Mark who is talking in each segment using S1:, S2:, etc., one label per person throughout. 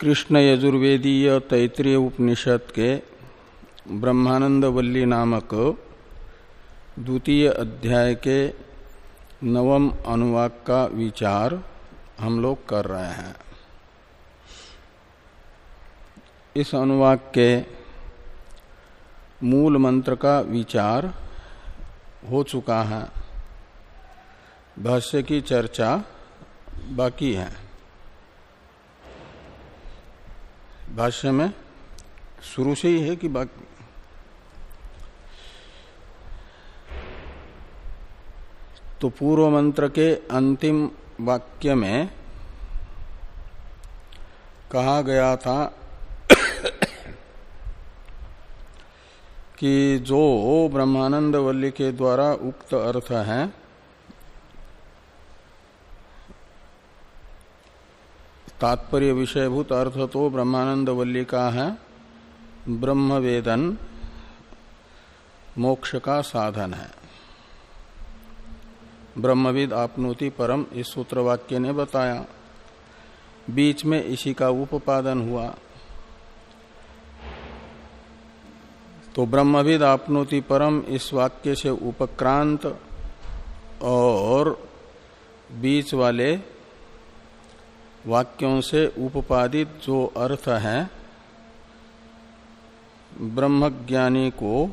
S1: कृष्ण यजुर्वेदीय तैतृय उपनिषद के ब्रह्मानंद वल्ली नामक द्वितीय अध्याय के नवम अनुवाक का विचार हम लोग कर रहे हैं। इस अनुवाक के मूल मंत्र का विचार हो चुका है। भाष्य की चर्चा बाकी है। भाष्य में शुरू से ही है कि बाकी तो पूर्व मंत्र के अंतिम वाक्य में कहा गया था कि जो ब्रह्मानंद वल्ली के द्वारा उक्त अर्थ है तात्पर्य विषयभूत अर्थ तो ब्रह्मानंद वल्ली का है। ब्रह्म वेदन मोक्ष का साधन है। ब्रह्मविद आपनोति परम इस सूत्र वाक्य ने बताया। बीच में इसी का उपादन हुआ। तो ब्रह्मविद आपनोति परम इस वाक्य से उपक्रांत और बीच वाले वाक्यों से उपादित जो अर्थ है, ब्रह्मज्ञानी को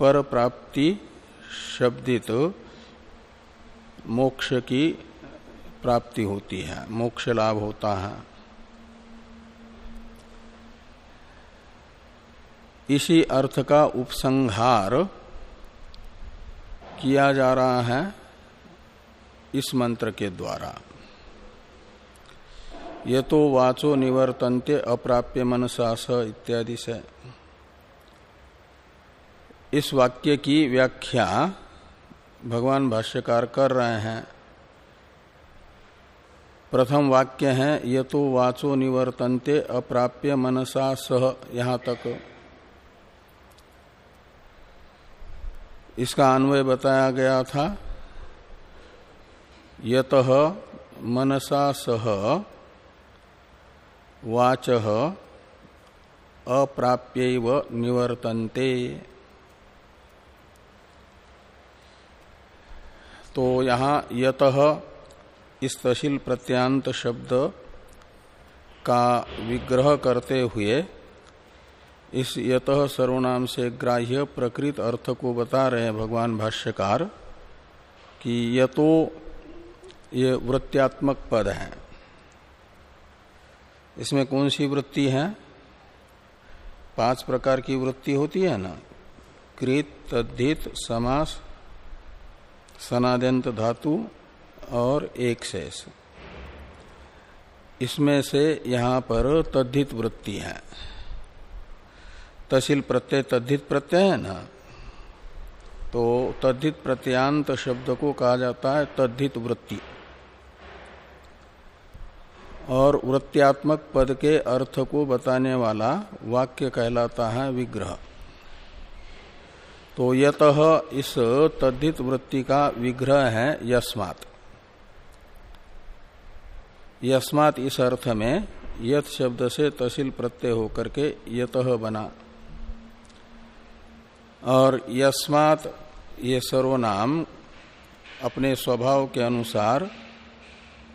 S1: पर प्राप्ति शब्दित मोक्ष की प्राप्ति होती है, मोक्ष लाभ होता है। इसी अर्थ का उपसंहार किया जा रहा है इस मंत्र के द्वारा। ये तो वाचो निवर्तन्ते अप्राप्य मनसास इत्यादि से। इस वाक्य की व्याख्या भगवान भाष्यकार कर रहे हैं। प्रथम वाक्य है ये तो वाचो निवर्तन्ते अप्राप्य मनसा सह यहाँ तक। इसका अन्वय बताया गया था, यत मनसा सह वाच अप्राप्य निवर्तन्ते। तो यहाँ यत इस तहसील प्रत्यांत शब्द का विग्रह करते हुए इस यत सर्वनाम से ग्राह्य प्रकृत अर्थ को बता रहे हैं भगवान भाष्यकार कि यतो ये वृत्त्यात्मक पद है। इसमें कौन सी वृत्ति है? पाँच प्रकार की वृत्ति होती है ना? कृत तद्धित, समास, सनाद्यंत धातु और एक शेष। इसमें से यहाँ पर तद्धित वृत्ति है। तहसील प्रत्यय तद्धित प्रत्यय है ना? तो तद्धित प्रत्यांत शब्द को कहा जाता है तद्धित वृत्ति। और वृत्त्यात्मक पद के अर्थ को बताने वाला वाक्य कहलाता है विग्रह। तो यत इस तद्धित वृत्ति का विग्रह है यस्मात। यस्मात इस अर्थ में यथ शब्द से तहसील प्रत्यय होकर के यत बना। और यस्मात ये सर्वनाम अपने स्वभाव के अनुसार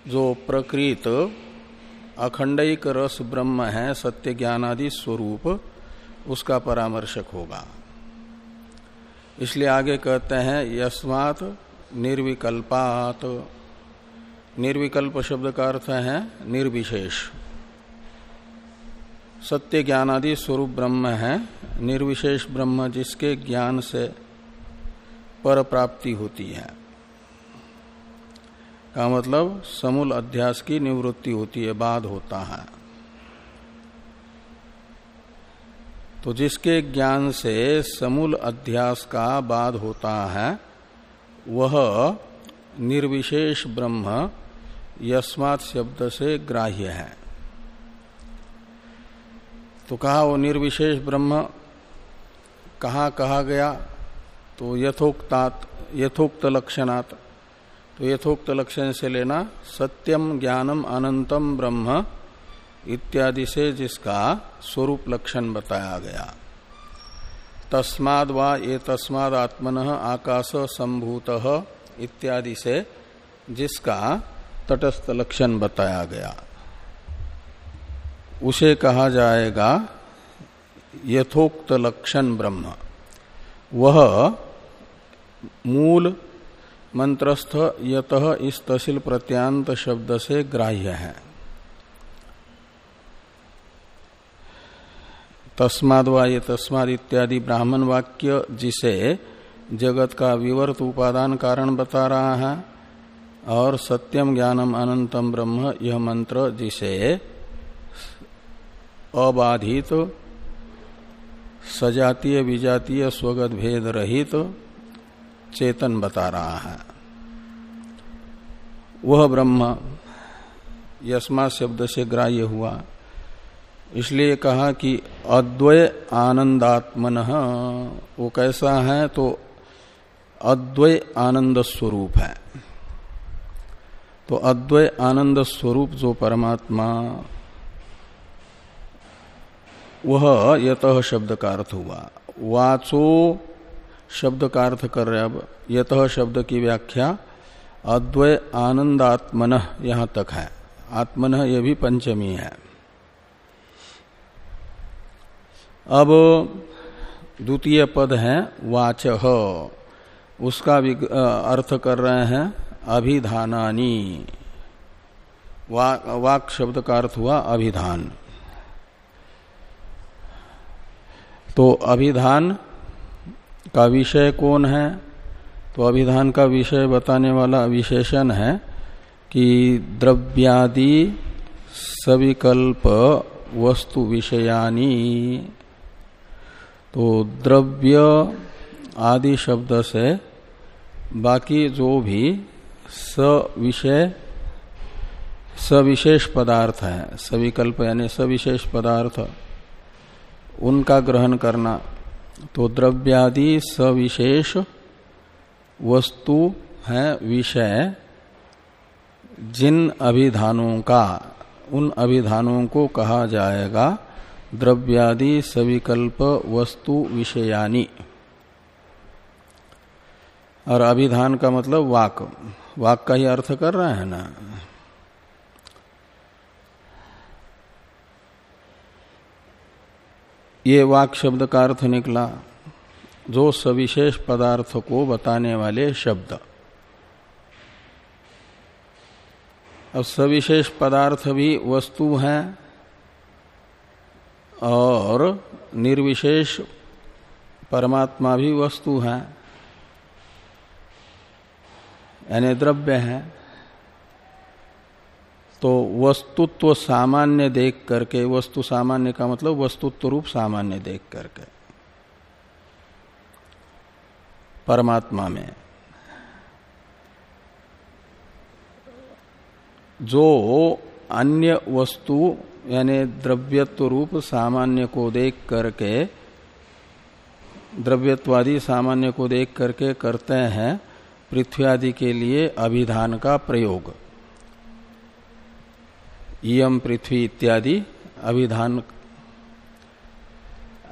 S1: जो प्रकृत अखंडिक रस ब्रह्म है, सत्य ज्ञानादि स्वरूप, उसका परामर्शक होगा। इसलिए आगे कहते हैं, यस्मात निर्विकल्पात। निर्विकल्प शब्द का अर्थ है, निर्विशेष। सत्य ज्ञान आदि स्वरूप ब्रह्म है, निर्विशेष ब्रह्म जिसके ज्ञान से पर प्राप्ति होती है। का मतलब समूल अध्यास की निवृत्ति होती है, बाद होता है। तो जिसके ज्ञान से समूल अध्यास का बाद होता है, वह निर्विशेष ब्रह्म यस्मात् शब्द से ग्राह्य है। तो कहा वो निर्विशेष ब्रह्म कहा कहा गया? तो यथोक्तात, यथोक्त लक्षणात् तो यथोक्त लक्षण से लेना, सत्यम ज्ञानम अनंतम ब्रह्म इत्यादि से जिसका स्वरूप लक्षण बताया गया। तस्माद वा ये तस्माद आत्मन आकाश संभूत इत्यादि से जिसका तटस्थ लक्षण बताया गया। उसे कहा जाएगा यथोक्त लक्षण ब्रह्म। वह मूल मंत्रस्थ यत इस तहसील प्रत्यांत शब्द से ग्राह्य है। तस्माद वा ये तस्माद इत्यादि ब्राह्मण वाक्य जिसे जगत का विवर्त उपादान कारण बता रहा है, और सत्यम ज्ञानम अनंतम ब्रह्म यह मंत्र जिसे अबाधित, सजातीय, विजातीय, स्वगत भेद रहित चेतन बता रहा है। वह ब्रह्म यस्मा शब्द से ग्राह्य हुआ। इसलिए कहा कि अद्वय आनंदात्मन, वो कैसा है तो अद्वय आनंद स्वरूप है। तो अद्वय आनंद स्वरूप जो परमात्मा, वह यत शब्द का अर्थ हुआ। वाचो शब्द का अर्थ कर रहे अब। यत शब्द की व्याख्या अद्वय आनंदात्मन यहाँ तक है। आत्मन यह भी पंचमी है। अब द्वितीय पद है वाच। उसका अर्थ कर रहे हैं अभिधानानी। वा, वाक शब्द का अर्थ हुआ अभिधान। तो अभिधान का विषय कौन है? तो अभिधान का विषय बताने वाला विशेषण है कि द्रव्यादि सविकल्प वस्तु विषयानी। तो द्रव्य आदि शब्द से बाकी जो भी सविषय, सविशेष पदार्थ है, सविकल्प यानी सविशेष पदार्थ, उनका ग्रहण करना। तो द्रव्यादि सविशेष वस्तु है विषय, जिन अभिधानों का, उन अभिधानों को कहा जाएगा, द्रव्यादि सविकल्प वस्तु विषयानी। और अभिधान का मतलब वाक। वाक का ही अर्थ कर रहे हैं ना? ये वाक शब्द का अर्थ निकला, जो सविशेष पदार्थ को बताने वाले शब्द। अब सविशेष पदार्थ भी वस्तु हैं और निर्विशेष परमात्मा भी वस्तु है, यानी द्रव्य है। तो वस्तुत्व सामान्य देख करके, वस्तु सामान्य का मतलब वस्तुत्व रूप सामान्य देख करके। परमात्मा में। जो अन्य वस्तु, यानी द्रव्यत्व रूप सामान्य को देख करके, द्रव्यत्वादि सामान्य को देख करके करते हैं, पृथ्वी आदि के लिए अभिधान का प्रयोग। यम पृथ्वी इत्यादि अभिधान।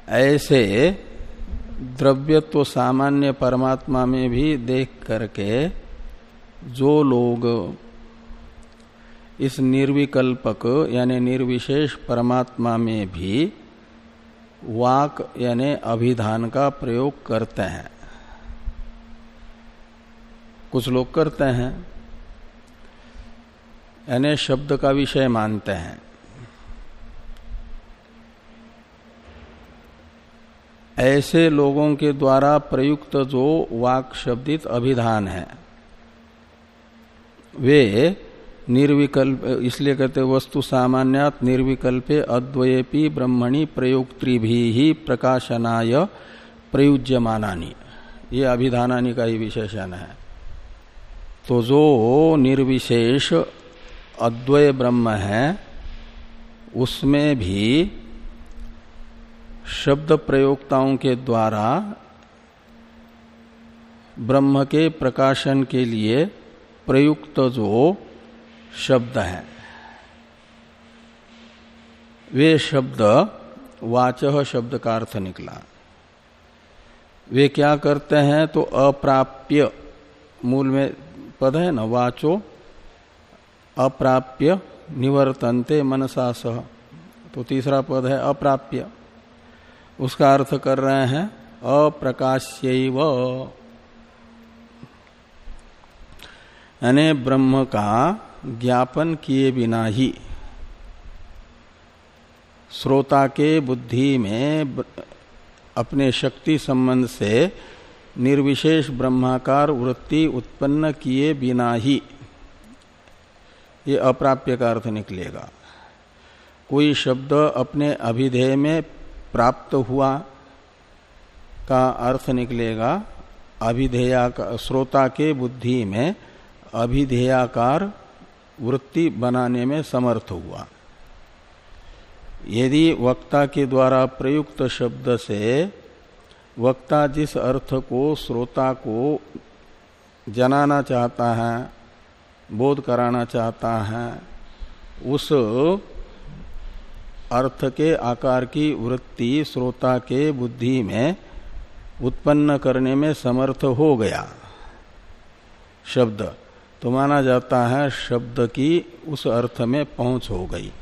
S1: ऐसे द्रव्यत्व सामान्य परमात्मा में भी देख करके जो लोग इस निर्विकल्पक यानी निर्विशेष परमात्मा में भी वाक यानी अभिधान का प्रयोग करते हैं। कुछ लोग करते हैं। यानी शब्द का विषय मानते हैं। ऐसे लोगों के द्वारा प्रयुक्त जो वाक शब्दित अभिधान है, वे निर्विकल्प, इसलिए कहते वस्तु सामान्यात निर्विकल्पे अद्वयपी ब्रह्मणि प्रयोक्त्री भी प्रकाशनाय प्रयुज्यमानानी। ये अभिधानानी का ही विशेषण है। तो जो निर्विशेष अद्वय ब्रह्म है, उसमें भी शब्द प्रयोक्ताओं के द्वारा ब्रह्म के प्रकाशन के लिए प्रयुक्त जो शब्द है। वे शब्द वाच शब्द का अर्थ निकला। वे क्या करते हैं तो अप्राप्य, मूल में पद है ना, वाचो अप्राप्य निवर्तनते मनसा सह। तो तीसरा पद है अप्राप्य। उसका अर्थ कर रहे हैं अप्रकाश्य यानी ब्रह्म का ज्ञापन किए बिना ही श्रोता के बुद्धि में अपने शक्ति संबंध से निर्विशेष ब्रह्माकार वृत्ति उत्पन्न किए बिना ही ये अप्राप्य का अर्थ निकलेगा। कोई शब्द अपने अभिधेय में प्राप्त हुआ का अर्थ निकलेगा, अभिधेया श्रोता के बुद्धि में अभिधेयाकार वृत्ति बनाने में समर्थ हुआ। यदि वक्ता के द्वारा प्रयुक्त शब्द से वक्ता जिस अर्थ को, श्रोता को जनाना चाहता है बोध कराना चाहता है, उस अर्थ के आकार की वृत्ति श्रोता के बुद्धि में उत्पन्न करने में समर्थ हो गया। शब्द तो माना जाता है शब्द की उस अर्थ में पहुँच हो गई।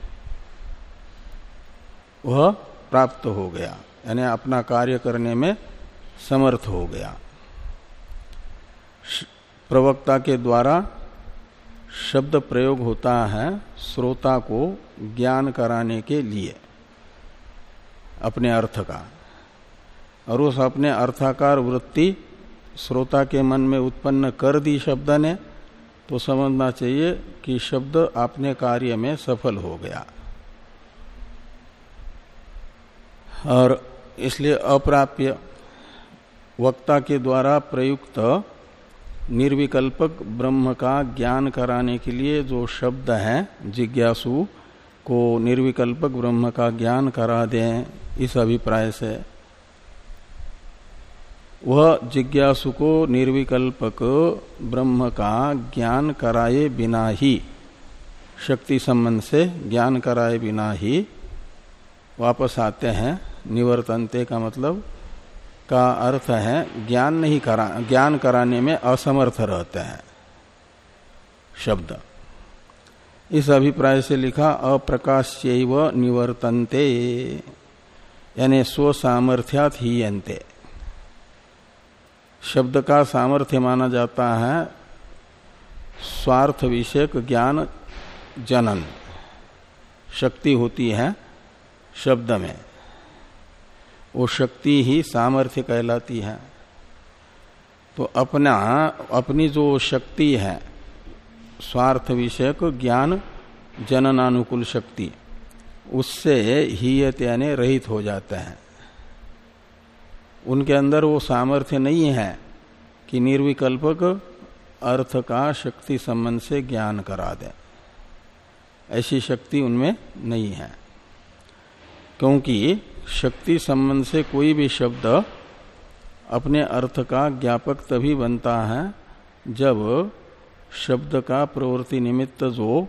S1: वह प्राप्त हो गया, यानी अपना कार्य करने में समर्थ हो गया। प्रवक्ता के द्वारा शब्द प्रयोग होता है श्रोता को ज्ञान कराने के लिए, अपने अर्थ का। और उस अपने अर्थाकार वृत्ति श्रोता के मन में उत्पन्न कर दी शब्द ने तो समझना चाहिए कि शब्द अपने कार्य में सफल हो गया। और इसलिए अप्राप्य वक्ता के द्वारा प्रयुक्त निर्विकल्पक ब्रह्म का ज्ञान कराने के लिए जो शब्द है, जिज्ञासु को निर्विकल्पक ब्रह्म का ज्ञान करा दें, इस अभिप्राय से। वह जिज्ञासु को निर्विकल्पक ब्रह्म का ज्ञान कराए बिना ही, शक्ति संबंध से ज्ञान कराए बिना ही वापस आते हैं, निवर्तनते का मतलब का अर्थ है ज्ञान नहीं करा, ज्ञान कराने में असमर्थ रहते हैं। शब्द। इस अभिप्राय से लिखा अप्रकाश्य व निवर्तनते, यानी स्व सामर्थ्यात ही यंते शब्द का सामर्थ्य माना जाता है स्वार्थ विषयक ज्ञान जनन। शक्ति होती है शब्द में। वो शक्ति ही सामर्थ्य कहलाती है। तो अपना, अपनी जो शक्ति है, स्वार्थ विषयक ज्ञान, जननानुकूल शक्ति, उससे हीयत यानी रहित हो जाते हैं। उनके अंदर वो सामर्थ्य नहीं है कि निर्विकल्पक अर्थ का शक्ति संबंध से ज्ञान करा दे। ऐसी शक्ति उनमें नहीं है। क्योंकि शक्ति संबंध से कोई भी शब्द अपने अर्थ का ज्ञापक तभी बनता है जब शब्द का प्रवृत्ति निमित्त जो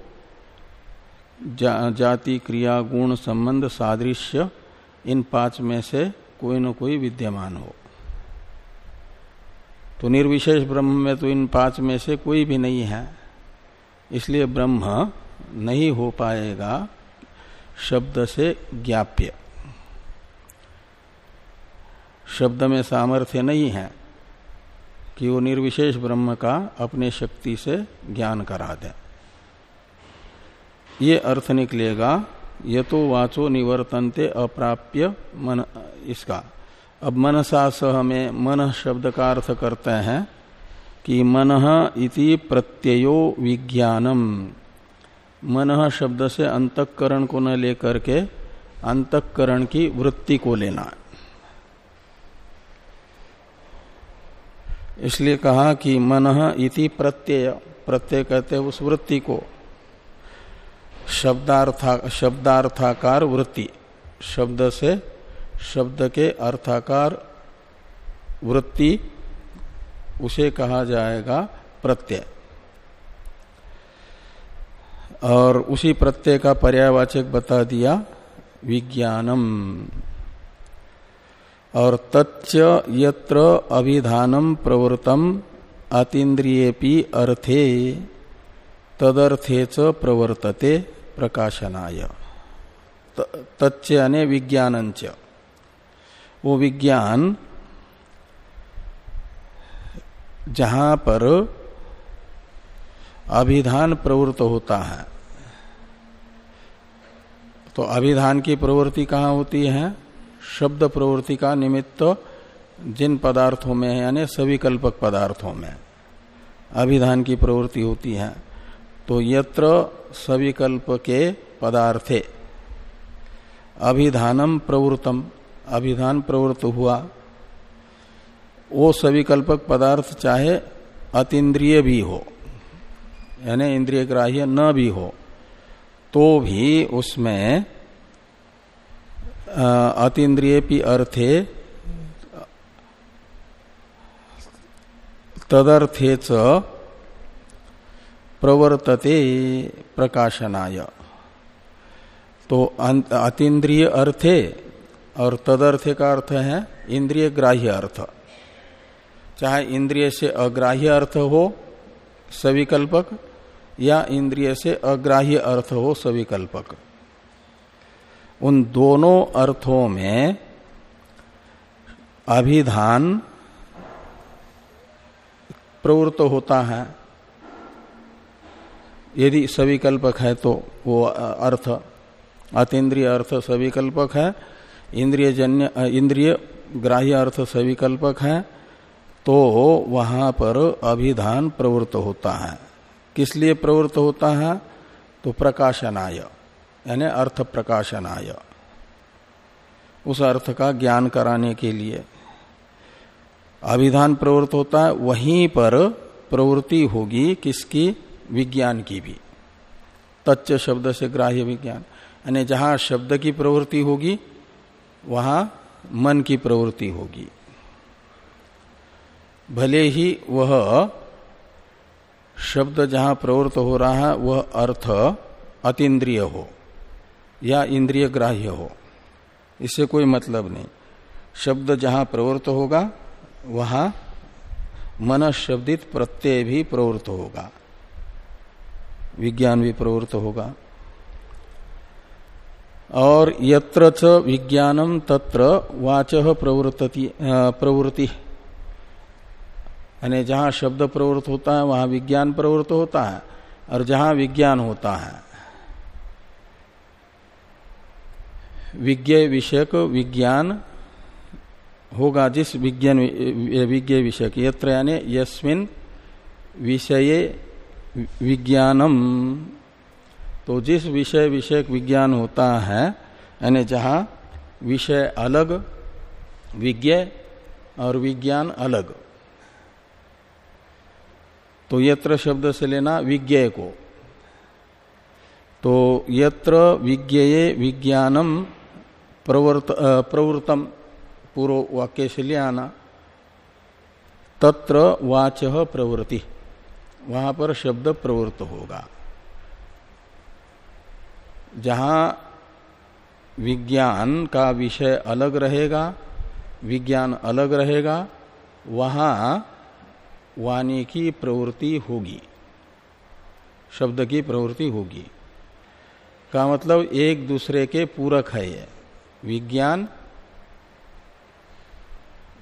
S1: जा, जाति क्रिया गुण संबंध सादृश्य इन पाँच में से कोई न कोई विद्यमान हो। तो निर्विशेष ब्रह्म में तो इन पाँच में से कोई भी नहीं है। इसलिए ब्रह्म नहीं हो पाएगा शब्द से ज्ञाप्य। शब्द में सामर्थ्य नहीं है कि वो निर्विशेष ब्रह्म का अपने शक्ति से ज्ञान करा दे। ये अर्थ निकलेगा, ये तो वाचो निवर्तनते अप्राप्य मन, इसका। अब मनसा सह में मन शब्द का अर्थ करते हैं कि मन इति प्रत्ययो विज्ञानम। मन शब्द से अंतकरण को न लेकर के अंतकरण की वृत्ति को लेना। है इसलिए कहा कि मन इति प्रत्यय प्रत्यय कहते हैं उस वृत्ति को। शब्दार्था, शब्दार्थाकार वृत्ति। शब्द से शब्द के अर्थाकार वृत्ति, उसे कहा जाएगा प्रत्यय। और उसी प्रत्यय का पर्यायवाचक बता दिया, विज्ञानम। और तच्च यत्र अभिधानम प्रवृतम अतीन्द्रियेपि अर्थे, तदर्थे च प्रवर्तते प्रकाशनाय। तच्च यानी विज्ञानंच वो विज्ञान जहाँ पर अभिधान प्रवृत्त होता है तो अभिधान की प्रवृत्ति कहाँ होती है? शब्द प्रवृत्ति का निमित्त जिन पदार्थों में है, यानी सभी कल्पक पदार्थों में अभिधान की प्रवृत्ति होती है तो यत्र सविकल्प के पदार्थे। अभिधानम प्रवृतम। अभिधान प्रवृत्त हुआ। वो सविकल्पक पदार्थ चाहे अतीन्द्रिय भी हो, यानी इंद्रिय ग्राह्य न भी हो तो भी उसमें अतीन्द्रिय अर्थे, तदर्थे च प्रवर्तते प्रकाशनाय। तो अतीन्द्रिय अर्थे और तदर्थे का अर्थ है इंद्रिय ग्राह्य अर्थ। चाहे इंद्रिय से अग्राह्य अर्थ हो सविकल्पक या इंद्रिय से अग्राह्य अर्थ हो सविकल्पक। उन दोनों अर्थों में अभिधान प्रवृत्त होता है। यदि सविकल्पक है तो वो अर्थ, अतीन्द्रिय अर्थ सविकल्पक है इंद्रिय जन्य इंद्रिय ग्राह्य अर्थ सविकल्पक है तो वहाँ पर अभिधान प्रवृत्त होता है। किस लिए प्रवृत्त होता है? तो प्रकाशनाय। यानी अर्थ प्रकाशनाय। उस अर्थ का ज्ञान कराने के लिए। अभिधान प्रवृत्त होता है, वहीं पर प्रवृत्ति होगी किसकी? विज्ञान की भी। तच्च शब्द से ग्राह्य विज्ञान। यानी जहाँ शब्द की प्रवृत्ति होगी, वहाँ मन की प्रवृत्ति होगी। भले ही वह शब्द जहाँ प्रवृत्त हो रहा है, वह अर्थ अतीन्द्रिय हो। या इंद्रिय ग्राह्य हो। इससे कोई मतलब नहीं। शब्द जहाँ प्रवृत्त होगा, वहाँ मन शब्दित प्रत्यय भी प्रवृत्त होगा। विज्ञान भी प्रवृत्त होगा। और यत्र च विज्ञानम तत्र वाच प्रवृत्ति प्रवृत्ति। यानी जहाँ शब्द प्रवृत्त होता है, वहाँ विज्ञान प्रवृत्त होता है, और जहाँ विज्ञान होता है। विज्ञ विषयक विज्ञान होगा जिस विज्ञान विज्ञ विषयक यत्र यानी यस्मिन विषय विज्ञानम। तो जिस विषय विषयक विज्ञान होता है, यानी जहाँ विषय अलग विज्ञ और विज्ञान अलग। तो यत्र शब्द से लेना विज्ञ को। तो यत्र विज्ञ विज्ञानम प्रवर्त प्रवृतम पूर्व वाक्य से ले आना। तत्र वाच प्रवृत्ति। वहाँ पर शब्द प्रवृत्त होगा। जहाँ विज्ञान का विषय अलग रहेगा, विज्ञान अलग रहेगा, वहाँ वाणी की प्रवृत्ति होगी। शब्द की प्रवृत्ति होगी। का मतलब एक दूसरे के पूरक है ये। विज्ञान,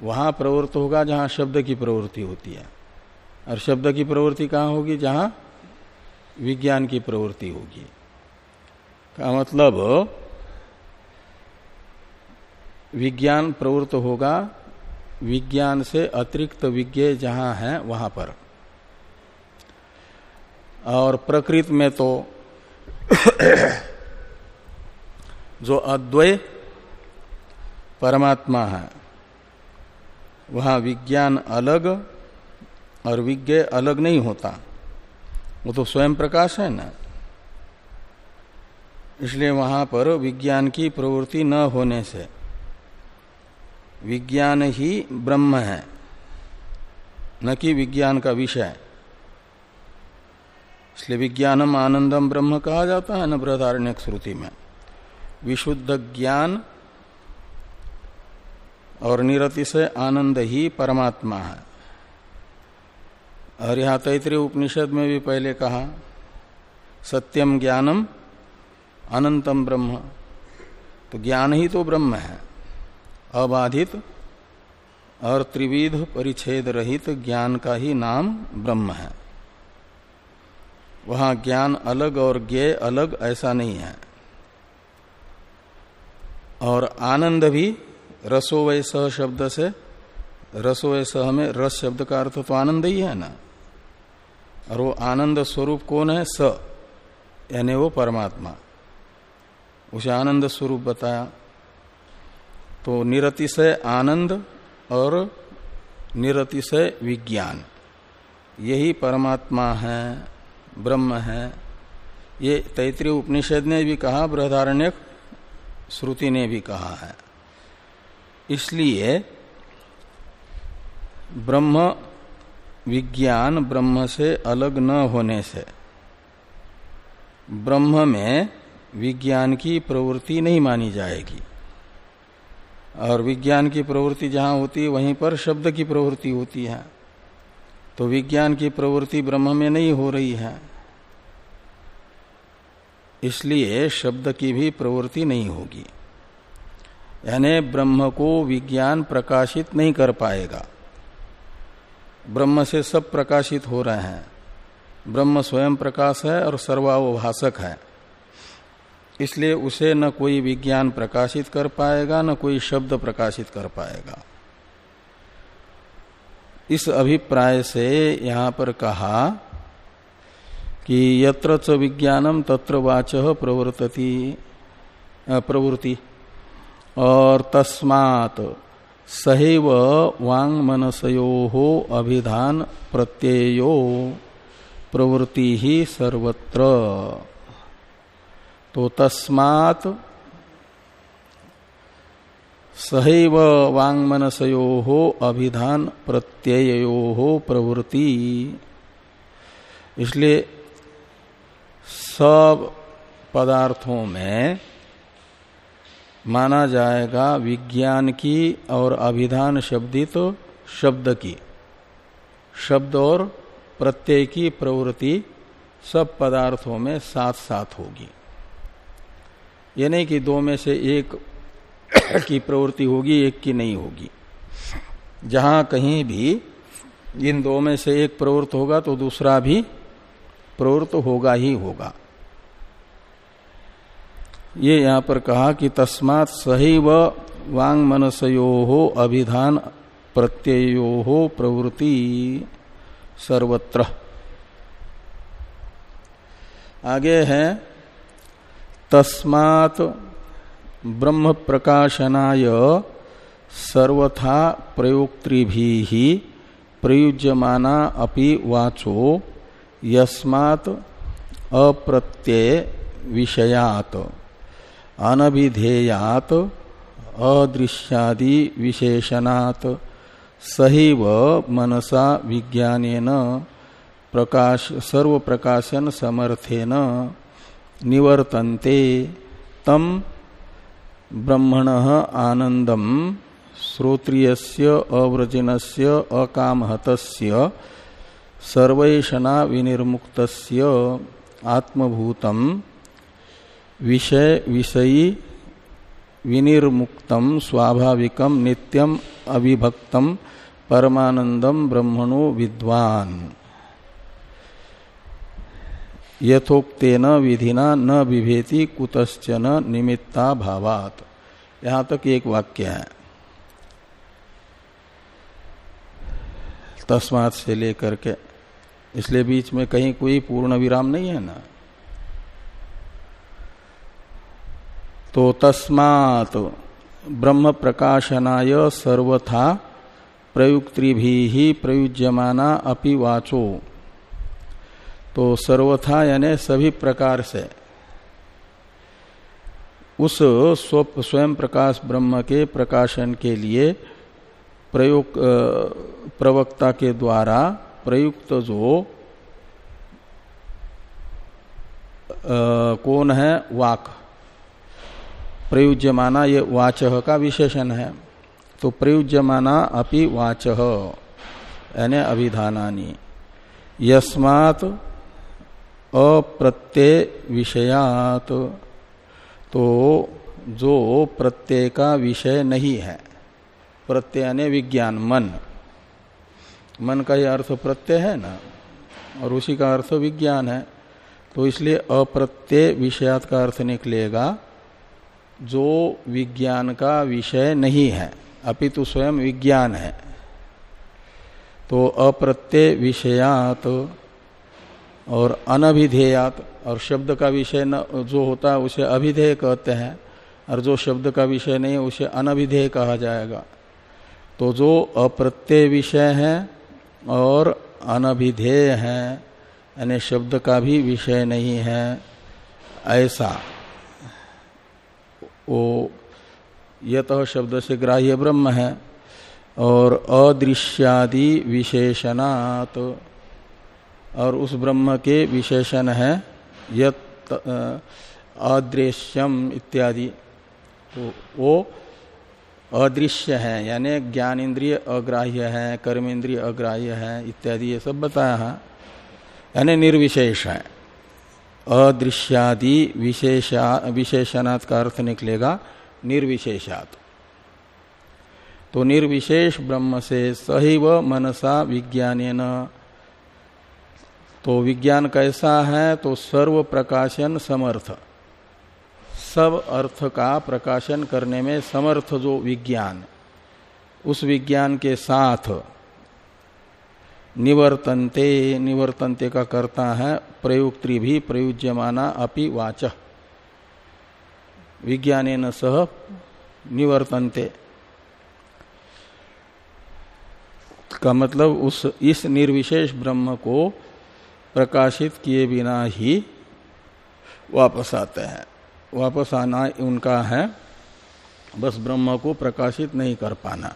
S1: वहाँ प्रवृत्त होगा जहाँ शब्द की प्रवृत्ति होती है। और शब्द की प्रवृत्ति कहाँ होगी? जहाँ विज्ञान की प्रवृत्ति होगी। का मतलब विज्ञान प्रवृत्त होगा, विज्ञान से अतिरिक्त विज्ञ जहाँ है, वहाँ पर। और प्रकृत में तो जो अद्वय परमात्मा है। वहाँ विज्ञान अलग और विज्ञ अलग नहीं होता। वो तो स्वयं प्रकाश है ना। इसलिए वहाँ पर विज्ञान की प्रवृत्ति न होने से विज्ञान ही ब्रह्म है। न कि विज्ञान का विषय। इसलिए विज्ञानम आनंदम ब्रह्म कहा जाता है न बृहदारण्य श्रुति में। विशुद्ध ज्ञान और निरति से आनंद ही परमात्मा है। और यहाँ तैतृय उपनिषद में भी पहले कहा, सत्यम ज्ञानम अनंतम ब्रह्म। तो ज्ञान ही तो ब्रह्म है। अबाधित और त्रिविध परिच्छेद रहित ज्ञान का ही नाम ब्रह्म है। वहाँ ज्ञान अलग और ज्ञ अलग ऐसा नहीं है। और आनंद भी रसो वै सह शब्द से, रसो वै सह में रस शब्द का अर्थ तो आनंद ही है ना। और वो आनंद स्वरूप कौन है? स, यानी वो परमात्मा। उसे आनंद स्वरूप बताया। तो निरति से आनंद और निरति से विज्ञान। यही परमात्मा है, ब्रह्म है। ये तैतृय उपनिषद ने भी कहा बृहदारण्य श्रुति ने भी कहा है। इसलिए ब्रह्म विज्ञान ब्रह्म से अलग न होने से ब्रह्म में विज्ञान की प्रवृत्ति नहीं मानी जाएगी। और विज्ञान की प्रवृत्ति जहाँ होती है, वहीं पर शब्द की प्रवृत्ति होती है। तो विज्ञान की प्रवृत्ति ब्रह्म में नहीं हो रही है। इसलिए शब्द की भी प्रवृत्ति नहीं होगी। यानी ब्रह्म को विज्ञान प्रकाशित नहीं कर पाएगा। ब्रह्म से सब प्रकाशित हो रहे हैं। ब्रह्म स्वयं प्रकाश है और सर्वावभाषक है। इसलिए उसे न कोई विज्ञान प्रकाशित कर पाएगा, न कोई शब्द प्रकाशित कर पाएगा। इस अभिप्राय से यहाँ पर कहा कि यत्र च विज्ञानम तत्र वाच प्रवर्तति प्रवृत्ति। और तस्मात सहैव वांग मनसयो हो अभिधान प्रत्ययो प्रवृत्ति ही सर्वत्र। तो तस्मात सहैव वांग मनसयो हो अभिधान प्रत्ययो हो प्रवृत्ति। इसलिए सब पदार्थों में माना जाएगा विज्ञान की और अभिधान शब्दित तो शब्द की। शब्द और प्रत्यय की प्रवृत्ति सब पदार्थों में साथ साथ होगी। ये नहीं कि दो में से एक की प्रवृत्ति होगी, एक की नहीं होगी। जहाँ कहीं भी इन दो में से एक प्रवृत्त होगा तो दूसरा भी प्रवृत्त होगा ही होगा। ये यहाँ पर कहा कि तस्मात सही वांग मनसयो हो अभिधान प्रत्ययो हो प्रवृत्ति सर्वत्र। आगे है, तस्मात ब्रह्म प्रकाशनाय सर्वथा प्रयोक्तृ भी प्रयुज्यमाना अपि वाचो यस्मात् अप्रत्यय विषयात अनभिधेयात, अदृश्यादि विशेषणात। सहीव मनसा विज्ञानेन प्रकाश सर्व प्रकाशन समर्थेन निवर्तन्ते तम ब्रह्मण आनंदम श्रोत्रियस्य, अव्रजिनस्य, अकामहतस्य सर्वैषणा विनिर्मुक्तस्य आत्मभूतम विषय, विषयी विनिर्मुक्तम, स्वाभाविकम, नित्यम, अविभक्तम परमानंदम ब्रह्मणो विद्वान। यथोक्तेन विधिना न विभेति कुतश्चन निमित्ता भावात। यहाँ तक एक वाक्य है। तस्मात से लेकर के, इसलिए बीच में कहीं कोई पूर्ण विराम नहीं है ना? तो तस्मात ब्रह्म प्रकाशनाय सर्वथा प्रयुक्ति भी प्रयुज्यमाना अपि वाचो। तो सर्वथा यानी सभी प्रकार से। उस स्वयं प्रकाश ब्रह्म के प्रकाशन के लिए प्रयोग प्रवक्ता के द्वारा प्रयुक्त जो आ, कौन है? वाक। प्रयुज्यमाना ये वाच का विशेषण है। तो प्रयुज्यमाना अपि वाच, यानी अभिधानानी। यस्मात अप्रत्यय विषयात तो जो प्रत्यय का विषय नहीं है, प्रत्यय यानी विज्ञान, मन। मन का ही अर्थ प्रत्यय है ना, और उसी का अर्थ विज्ञान है। तो इसलिए अप्रत्यय विषयात का अर्थ निकलेगा जो विज्ञान का विषय नहीं है, अपितु स्वयं विज्ञान है। तो अप्रत्यय विषयात और अनभिधेयात, और शब्द का विषय जो होता है उसे अभिधेय कहते हैं, और जो शब्द का विषय नहीं है उसे अनभिधेय कहा जाएगा। तो जो अप्रत्यय विषय है और अनभिधेय है, यानी शब्द का भी विषय नहीं है, ऐसा। वो यत शब्द से ग्राह्य ब्रह्म है, और अदृश्यादि विशेषणात। और उस ब्रह्म के विशेषण है यत अदृश्यम इत्यादि। तो वो अदृश्य है, यानी ज्ञान इंद्रिय अग्राह्य है कर्म इंद्रिय अग्राह्य है, इत्यादि ये सब बताया है। यानी निर्विशेष है। अदृश्यादि विशेषा विशेषणात् का अर्थ निकलेगा, निर्विशेषात। तो निर्विशेष ब्रह्म से सहिव मनसा विज्ञान तो विज्ञान कैसा है? तो सर्व प्रकाशन समर्थ। सब अर्थ का प्रकाशन करने में समर्थ जो विज्ञान, उस विज्ञान के साथ निवर्तनते निवर्तनते का करता है, प्रयुक्ति भी प्रयुज्यमाना अपि वाच। विज्ञान सह निवर्तनते। का मतलब उस, इस निर्विशेष ब्रह्म को प्रकाशित किए बिना ही वापस आते हैं। वापस आना उनका है, बस ब्रह्म को प्रकाशित नहीं कर पाना।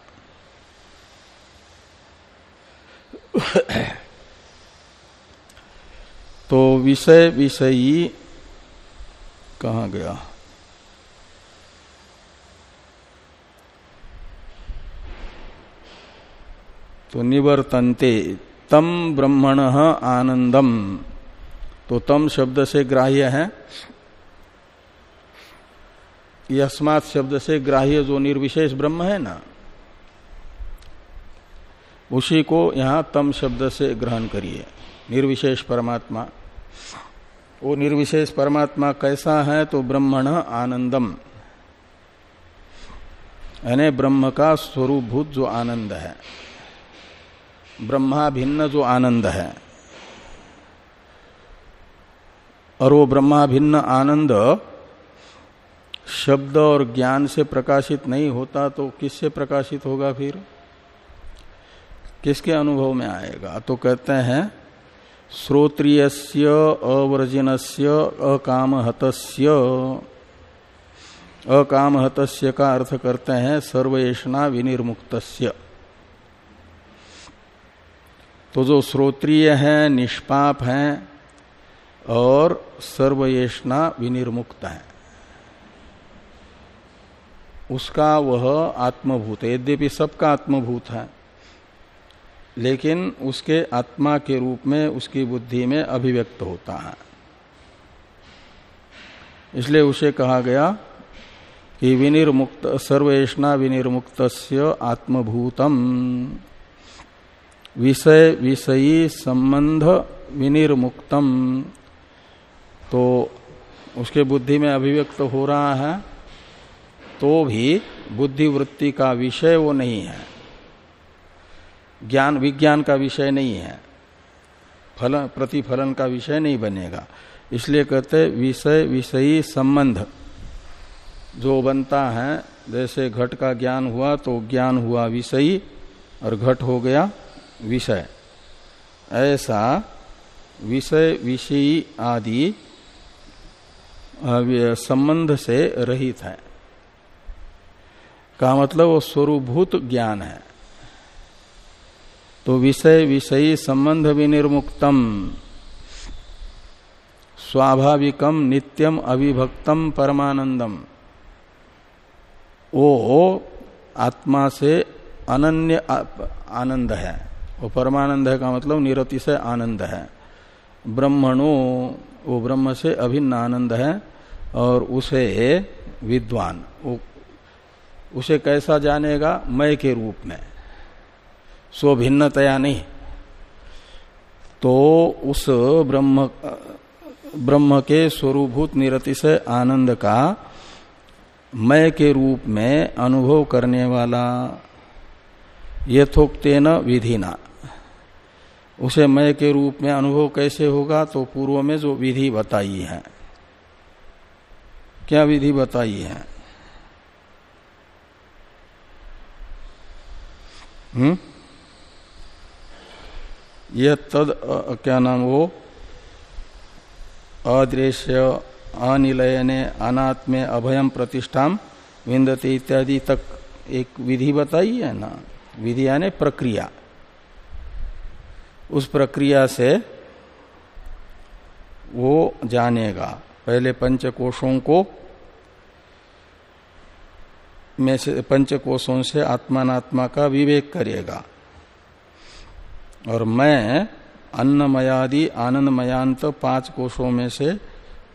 S1: तो विषय विषयी कहा गया। तो निवर्तनते तम ब्रह्मण आनंदम तो तम शब्द से ग्राह्य है। यस्मात शब्द से ग्राह्य जो निर्विशेष ब्रह्म है ना उसी को यहाँ तम शब्द से ग्रहण करिए। निर्विशेष परमात्मा। वो निर्विशेष परमात्मा कैसा है तो ब्रह्मण आनंदम। यानी ब्रह्म का स्वरूपभूत जो आनंद है। ब्रह्मा भिन्न जो आनंद है। और वो ब्रह्मा भिन्न आनंद शब्द और ज्ञान से प्रकाशित नहीं होता तो किससे प्रकाशित होगा फिर? किसके अनुभव में आएगा? तो कहते हैं श्रोत्रिय अवर्जिन अकामहत अकामहत का अर्थ करते हैं सर्वेशना विनिर्मुक्त तो जो श्रोत्रिय है, निष्पाप है, और सर्वेशना विनिर्मुक्त है। उसका वह आत्मभूत है। यद्यपि सबका आत्मभूत है लेकिन उसके आत्मा के रूप में उसकी बुद्धि में अभिव्यक्त होता है। इसलिए उसे कहा गया कि विनिर्मुक्त सर्वेशना विनिर्मुक्त आत्मभूतम। विषय, विषयी संबंध विनिर्मुक्तम। तो उसके बुद्धि में अभिव्यक्त हो रहा है तो भी बुद्धिवृत्ति का विषय वो नहीं है। ज्ञान, विज्ञान का विषय नहीं है। फल, प्रतिफलन का विषय नहीं बनेगा। इसलिए कहते विषय, विषयी संबंध। जो बनता है, जैसे घट का ज्ञान हुआ तो ज्ञान हुआ विषयी, और घट हो गया विषय। ऐसा विषय, विषयी आदि संबंध से रहित है। का मतलब वो स्वरूभूत ज्ञान है। तो विषय विषयी संबंध विनिर्मुक्तम। स्वाभाविकम नित्यम अविभक्तम परमानंदम। वो आत्मा से अनन्य आनंद है। वो परमानंद है का मतलब निरति से आनंद है। ब्रह्मणो, वो ब्रह्म से अभिन्न आनंद है और उसे विद्वान। वो, उसे कैसा जानेगा? मय के रूप में। स्वभिन्नतया नहीं। तो उस ब्रह्म ब्रह्म के स्वरूभूत निरति से आनंद का मय के रूप में अनुभव करने वाला यथोक्तेन विधिना। उसे मय के रूप में अनुभव कैसे होगा? तो पूर्व में जो विधि बताई है। क्या विधि बताई है? हम्म? यह तद क्या नाम वो? अदृश्य अनिलयने अनात्मे अभयम प्रतिष्ठा विंदते इत्यादि तक एक विधि बताई है ना? विधि यानी प्रक्रिया। उस प्रक्रिया से वो जानेगा। पहले पंचकोशों को में से, पंचकोशों से आत्मात्मा का विवेक करेगा। और मैं अन्नमयादि आनंदमयांत पाँच कोशों में से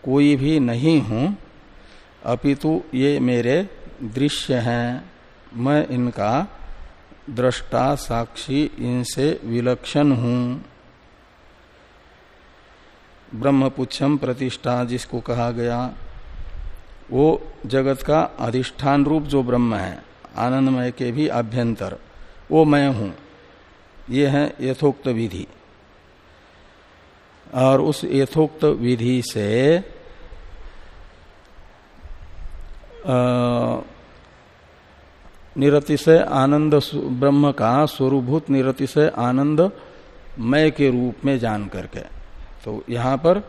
S1: कोई भी नहीं हूँ। अपितु ये मेरे दृश्य हैं। मैं इनका दृष्टा साक्षी इनसे विलक्षण हूँ। ब्रह्मपुच्छम प्रतिष्ठा जिसको कहा गया, वो जगत का अधिष्ठान रूप जो ब्रह्म है, आनंदमय के भी आभ्यंतर वो मैं हूँ। ये है यथोक्त विधि। और उस यथोक्त विधि से निरति से आनंद ब्रह्म का स्वरूभूत निरति से आनंद मय के रूप में जान करके। तो यहाँ पर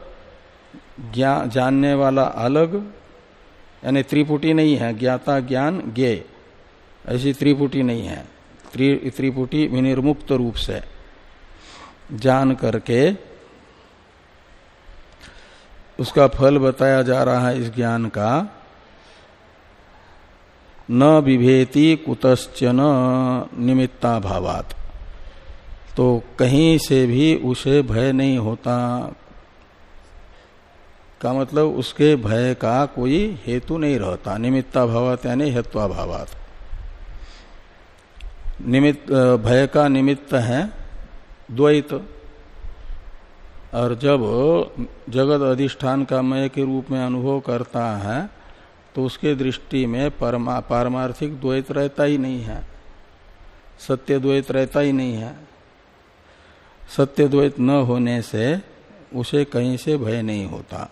S1: जानने वाला अलग, यानी त्रिपुटी नहीं है, ज्ञाता ज्ञान ज्ञे, ऐसी त्रिपुटी नहीं है। त्रिपुटी विनिर्मुक्त रूप से जान करके उसका फल बताया जा रहा है इस ज्ञान का। न विभेति कुतश्चन निमित्ता भावात तो कहीं से भी उसे भय नहीं होता। का मतलब उसके भय का कोई हेतु नहीं रहता। निमित्ता भावात यानी हेत्वा भावात निमित्त भय का निमित्त है द्वैत। और जब जगत अधिष्ठान का मय के रूप में अनुभव करता है तो उसके दृष्टि में परमा, पारमार्थिक द्वैत रहता ही नहीं है। सत्य द्वैत रहता ही नहीं है। सत्य द्वैत न होने से उसे कहीं से भय नहीं होता।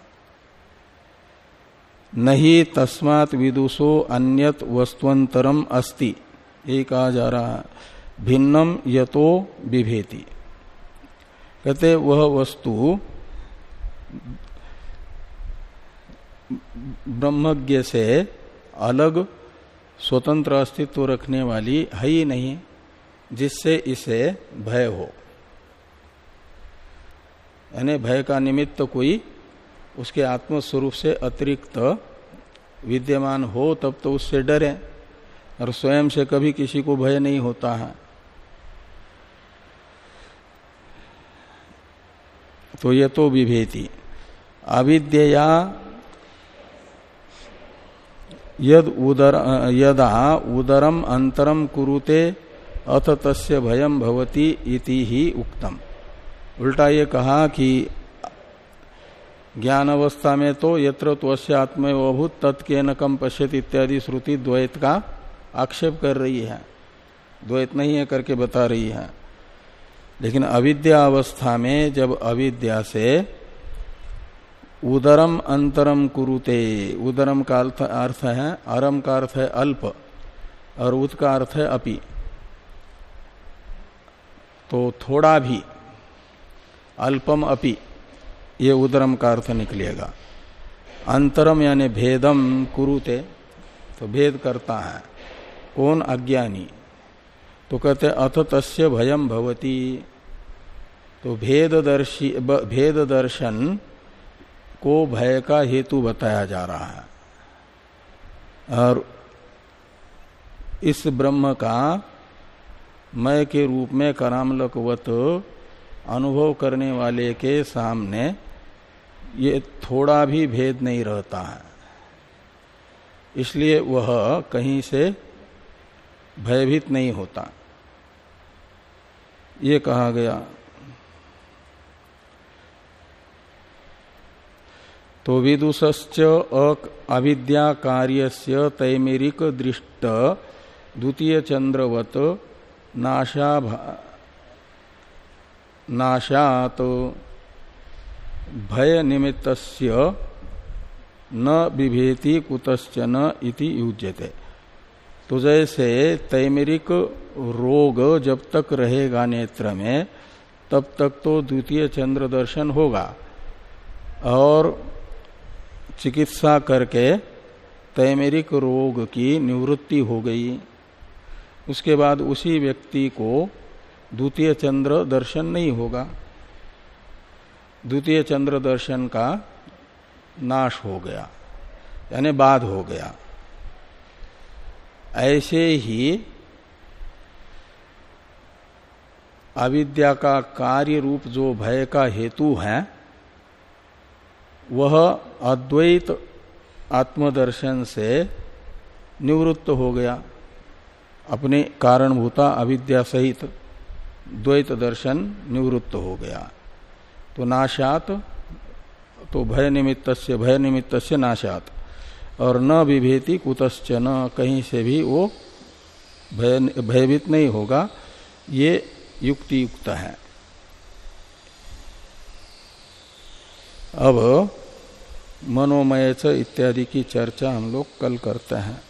S1: नहीं तस्मात विदुषो अन्यत वस्तुअंतरम अस्ति। ये कहा जा रहा है। भिन्नम यतो विभेति कहते वह वस्तु ब्रह्मज्ञ से अलग स्वतंत्र अस्तित्व रखने वाली है ही नहीं, जिससे इसे भय हो। यानी भय का निमित्त कोई उसके आत्मस्वरूप से अतिरिक्त विद्यमान हो, तब तो उससे डरे। और स्वयं से कभी किसी को भय नहीं होता है। तो ये तो विभेति। अविद्या यद उदर, यदा उदरम अंतरम कुरुते अथ तस्य भयम भवती इति ही उक्तम। उल्टा ये कहा कि ज्ञान अवस्था में तो यत्र त्वस्य आत्मभूत तत्के न कम पश्यत इत्यादि श्रुति द्वैत का आक्षेप कर रही है। द्वैत नहीं है करके बता रही है। लेकिन अविद्या अवस्था में जब अविद्या से उदरम अंतरम कुरुते, उदरम का अर्थ है, अरम का अर्थ है अल्प, और उद का अर्थ है अपि। तो थोड़ा भी अल्पम अपि, ये उदरम का अर्थ निकलेगा। अंतरम यानी भेदम कुरुते तो भेद करता है। कौन अज्ञानी। तो कहते अथ तस्य भयम भवती। तो भेददर्शी भेद दर्शन को भय का हेतु बताया जा रहा है। और इस ब्रह्म का मय के रूप में करामलकवत अनुभव करने वाले के सामने ये थोड़ा भी भेद नहीं रहता है। इसलिए वह कहीं से भयभीत नहीं होता। ये कहा गया। तो विदुष्च अविद्या कार्य से तैमेरिक दृष्ट द्वितीय चंद्रवत नाशा नाशात भय निमित्त न विभेति कुतश्चन इति युज्यते। तो जैसे तैमेरिक रोग जब तक रहेगा नेत्र में, तब तक तो द्वितीय चंद्र दर्शन होगा। और चिकित्सा करके तैमेरिक रोग की निवृत्ति हो गई। उसके बाद उसी व्यक्ति को द्वितीय चंद्र दर्शन नहीं होगा। द्वितीय चंद्र दर्शन का नाश हो गया, यानी बाध हो गया। ऐसे ही अविद्या का कार्य रूप जो भय का हेतु है, वह अद्वैत आत्मदर्शन से निवृत्त हो गया। अपने कारणभूता अविद्या सहित द्वैत दर्शन निवृत्त हो गया। तो नाशात तो भय निमित्त से भय निमित्त से नाशात। और न विभेति कुतश्च, न कहीं से भी वो भय, भयभीत नहीं होगा। ये युक्ति युक्त है। अब मनोमय इत्यादि की चर्चा हम लोग कल करते हैं।